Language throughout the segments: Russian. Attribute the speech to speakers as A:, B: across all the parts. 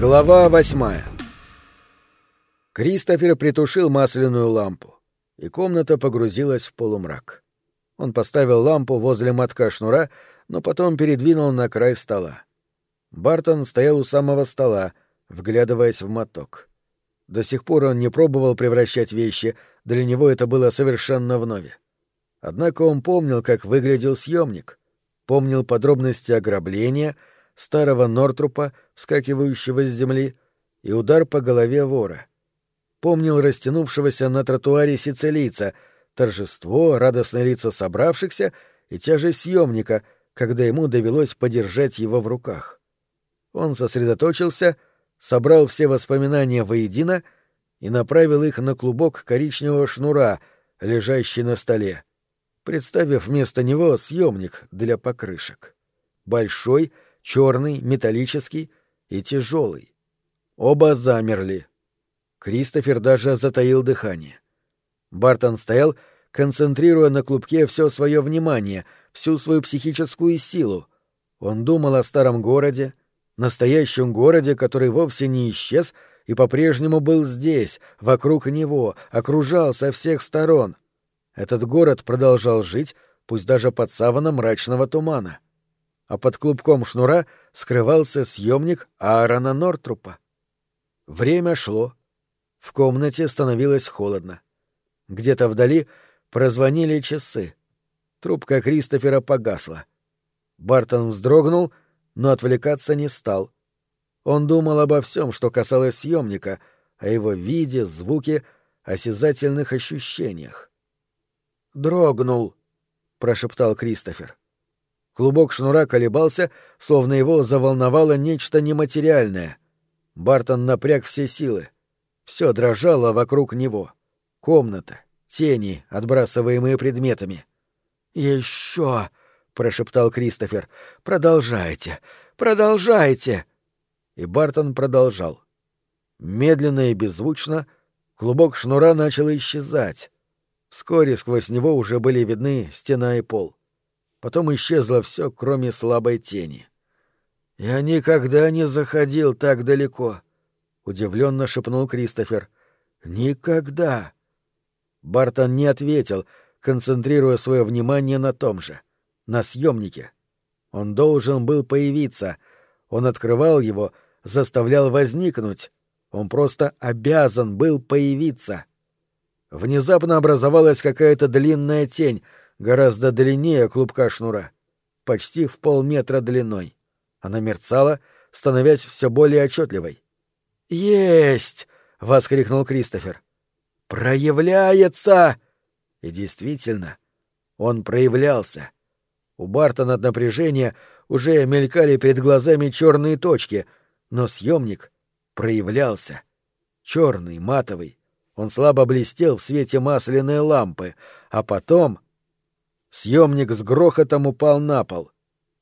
A: Глава восьмая Кристофер притушил масляную лампу, и комната погрузилась в полумрак. Он поставил лампу возле мотка шнура, но потом передвинул на край стола. Бартон стоял у самого стола, вглядываясь в моток. До сих пор он не пробовал превращать вещи, для него это было совершенно вновь. Однако он помнил, как выглядел съемник, помнил подробности ограбления, старого Нортрупа, вскакивающего с земли, и удар по голове вора. Помнил растянувшегося на тротуаре сицилийца, торжество, радостные лица собравшихся и тяжесть съемника, когда ему довелось подержать его в руках. Он сосредоточился, собрал все воспоминания воедино и направил их на клубок коричневого шнура, лежащий на столе, представив вместо него съемник для покрышек. Большой, черный, металлический и тяжелый. Оба замерли. Кристофер даже затаил дыхание. Бартон стоял, концентрируя на клубке все свое внимание, всю свою психическую силу. Он думал о старом городе, настоящем городе, который вовсе не исчез и по-прежнему был здесь, вокруг него, окружал со всех сторон. Этот город продолжал жить, пусть даже под саваном мрачного тумана. А под клубком шнура скрывался съемник Аарона Нортрупа. Время шло. В комнате становилось холодно. Где-то вдали прозвонили часы. Трубка Кристофера погасла. Бартон вздрогнул, но отвлекаться не стал. Он думал обо всем, что касалось съемника, о его виде, звуке, осязательных ощущениях дрогнул, прошептал Кристофер. Клубок шнура колебался, словно его заволновало нечто нематериальное. Бартон напряг все силы. Все дрожало вокруг него. Комната, тени, отбрасываемые предметами. Еще, прошептал Кристофер. Продолжайте, продолжайте. И Бартон продолжал. Медленно и беззвучно клубок шнура начал исчезать. Вскоре сквозь него уже были видны стена и пол. Потом исчезло все, кроме слабой тени. «Я никогда не заходил так далеко», — удивленно шепнул Кристофер. «Никогда». Бартон не ответил, концентрируя свое внимание на том же, на съемнике. Он должен был появиться. Он открывал его, заставлял возникнуть. Он просто обязан был появиться. Внезапно образовалась какая-то длинная тень, гораздо длиннее клубка шнура, почти в полметра длиной. Она мерцала, становясь все более отчетливой. «Есть!» — воскликнул Кристофер. «Проявляется!» И действительно, он проявлялся. У Бартона от напряжения уже мелькали перед глазами черные точки, но съемник проявлялся. Черный, матовый, он слабо блестел в свете масляной лампы, а потом... Съемник с грохотом упал на пол.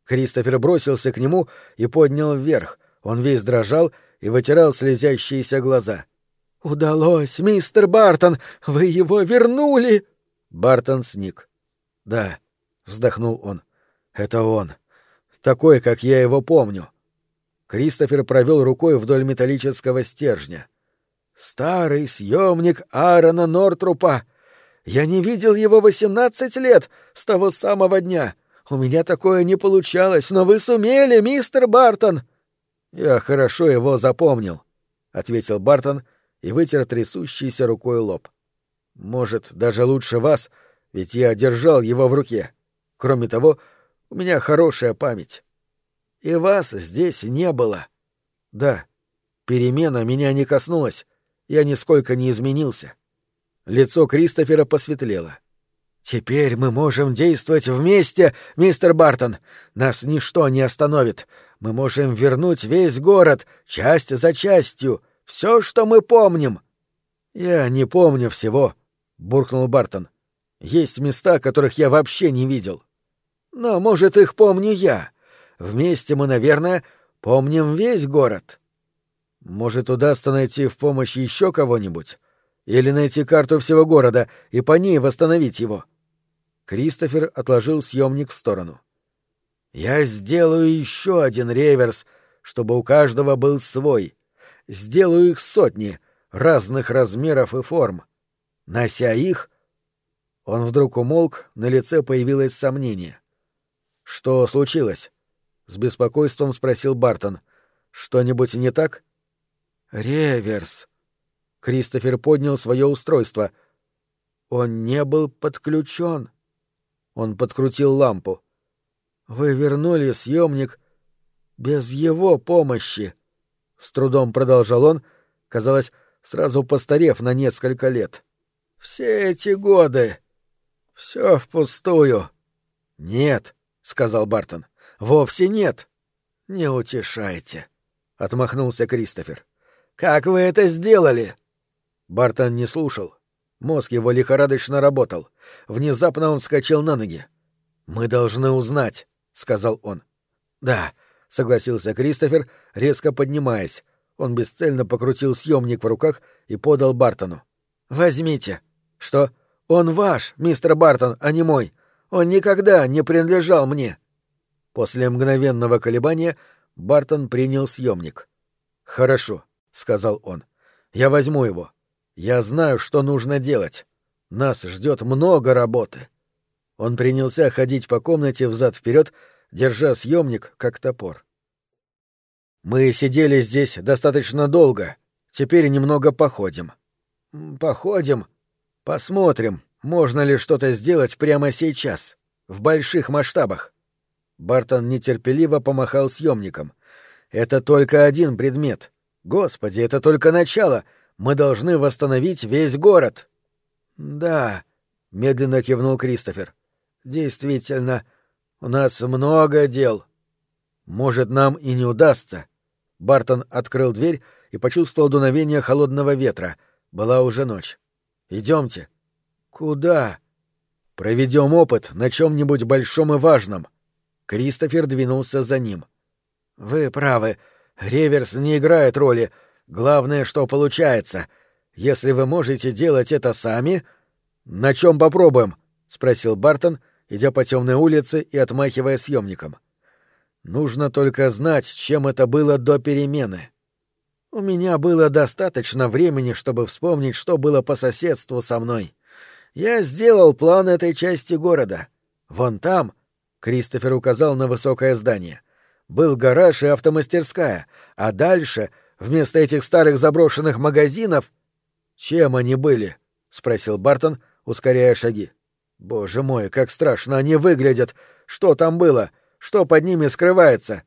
A: Кристофер бросился к нему и поднял вверх. Он весь дрожал и вытирал слезящиеся глаза. «Удалось, мистер Бартон! Вы его вернули!» Бартон сник. «Да», — вздохнул он, — «это он. Такой, как я его помню». Кристофер провел рукой вдоль металлического стержня. Старый съемник Аарона Нортрупа. Я не видел его восемнадцать лет с того самого дня. У меня такое не получалось, но вы сумели, мистер Бартон. Я хорошо его запомнил, ответил Бартон и вытер трясущейся рукой лоб. Может, даже лучше вас, ведь я держал его в руке. Кроме того, у меня хорошая память. И вас здесь не было. Да, перемена меня не коснулась я нисколько не изменился. Лицо Кристофера посветлело. «Теперь мы можем действовать вместе, мистер Бартон. Нас ничто не остановит. Мы можем вернуть весь город, часть за частью, все, что мы помним». «Я не помню всего», — буркнул Бартон. «Есть места, которых я вообще не видел». «Но, может, их помню я. Вместе мы, наверное, помним весь город». Может, удастся найти в помощь еще кого-нибудь? Или найти карту всего города и по ней восстановить его? Кристофер отложил съемник в сторону. Я сделаю еще один реверс, чтобы у каждого был свой, сделаю их сотни, разных размеров и форм. Нося их... Он вдруг умолк, на лице появилось сомнение. «Что случилось?» — с беспокойством спросил Бартон. «Что-нибудь не так?» «Реверс». Кристофер поднял свое устройство. «Он не был подключен». Он подкрутил лампу. «Вы вернули съемник без его помощи», — с трудом продолжал он, казалось, сразу постарев на несколько лет. «Все эти годы. Все впустую». «Нет», — сказал Бартон, — «вовсе нет». «Не утешайте», — отмахнулся Кристофер. «Как вы это сделали?» Бартон не слушал. Мозг его лихорадочно работал. Внезапно он вскочил на ноги. «Мы должны узнать», — сказал он. «Да», — согласился Кристофер, резко поднимаясь. Он бесцельно покрутил съемник в руках и подал Бартону. «Возьмите». «Что?» «Он ваш, мистер Бартон, а не мой. Он никогда не принадлежал мне». После мгновенного колебания Бартон принял съемник. «Хорошо», — сказал он. «Я возьму его. Я знаю, что нужно делать. Нас ждет много работы». Он принялся ходить по комнате взад-вперед, держа съемник как топор. «Мы сидели здесь достаточно долго. Теперь немного походим». «Походим? Посмотрим, можно ли что-то сделать прямо сейчас, в больших масштабах». Бартон нетерпеливо помахал съемником. «Это только один предмет. Господи, это только начало. Мы должны восстановить весь город». «Да», — медленно кивнул Кристофер. «Действительно, у нас много дел. Может, нам и не удастся. Бартон открыл дверь и почувствовал дуновение холодного ветра. Была уже ночь. Идемте. Куда? Проведем опыт на чем-нибудь большом и важном. Кристофер двинулся за ним. Вы правы. Реверс не играет роли. Главное, что получается. Если вы можете делать это сами... На чем попробуем? спросил Бартон, идя по темной улице и отмахивая съемником. Нужно только знать, чем это было до перемены. У меня было достаточно времени, чтобы вспомнить, что было по соседству со мной. Я сделал план этой части города. Вон там, Кристофер указал на высокое здание, был гараж и автомастерская, а дальше, вместо этих старых заброшенных магазинов... Чем они были? спросил Бартон, ускоряя шаги. Боже мой, как страшно они выглядят! Что там было? Что под ними скрывается?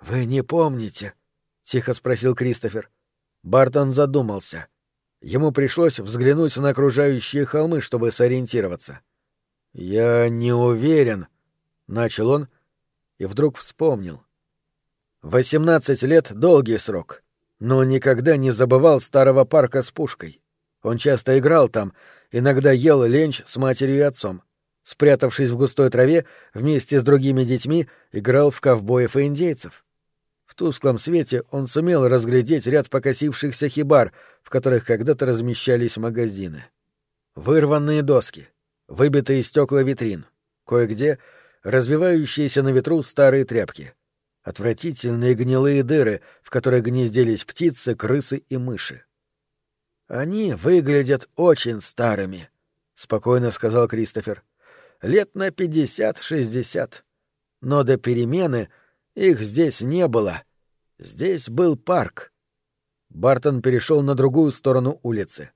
A: Вы не помните? тихо спросил Кристофер. Бартон задумался. Ему пришлось взглянуть на окружающие холмы, чтобы сориентироваться. Я не уверен, начал он и вдруг вспомнил. Восемнадцать лет — долгий срок, но никогда не забывал старого парка с пушкой. Он часто играл там, иногда ел ленч с матерью и отцом. Спрятавшись в густой траве, вместе с другими детьми играл в ковбоев и индейцев. В тусклом свете он сумел разглядеть ряд покосившихся хибар, в которых когда-то размещались магазины. Вырванные доски, выбитые стекла витрин, кое-где развивающиеся на ветру старые тряпки, отвратительные гнилые дыры, в которых гнездились птицы, крысы и мыши. «Они выглядят очень старыми», — спокойно сказал Кристофер. «Лет на пятьдесят-шестьдесят. Но до перемены их здесь не было. Здесь был парк». Бартон перешел на другую сторону улицы.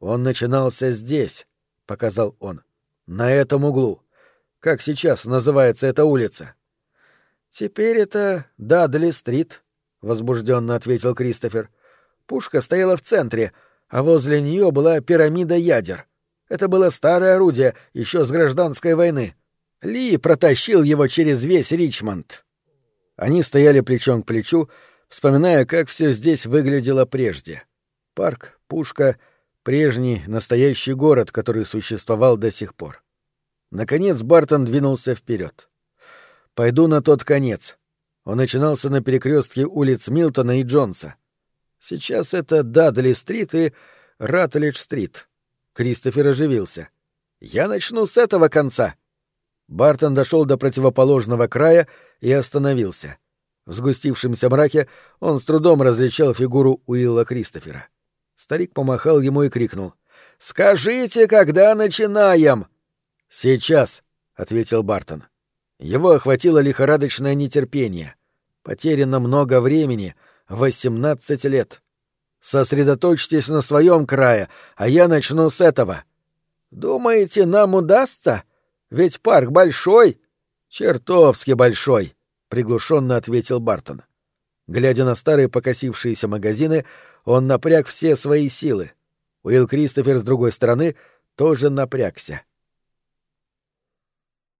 A: «Он начинался здесь», — показал он. «На этом углу. Как сейчас называется эта улица?» «Теперь это Дадли-стрит», — возбужденно ответил Кристофер. Пушка стояла в центре, а возле нее была пирамида ядер. Это было старое орудие, еще с гражданской войны. Ли протащил его через весь Ричмонд. Они стояли плечом к плечу, вспоминая, как все здесь выглядело прежде. Парк, пушка, прежний, настоящий город, который существовал до сих пор. Наконец Бартон двинулся вперед. «Пойду на тот конец». Он начинался на перекрестке улиц Милтона и Джонса. Сейчас это Дадли-стрит и Ратлидж-стрит. Кристофер оживился. «Я начну с этого конца». Бартон дошел до противоположного края и остановился. В сгустившемся мраке он с трудом различал фигуру Уилла Кристофера. Старик помахал ему и крикнул. «Скажите, когда начинаем?» «Сейчас», — ответил Бартон. Его охватило лихорадочное нетерпение. Потеряно много времени — восемнадцать лет. Сосредоточьтесь на своем крае, а я начну с этого. Думаете, нам удастся? Ведь парк большой. Чертовски большой приглушенно ответил Бартон. Глядя на старые покосившиеся магазины, он напряг все свои силы. Уилл Кристофер с другой стороны тоже напрягся.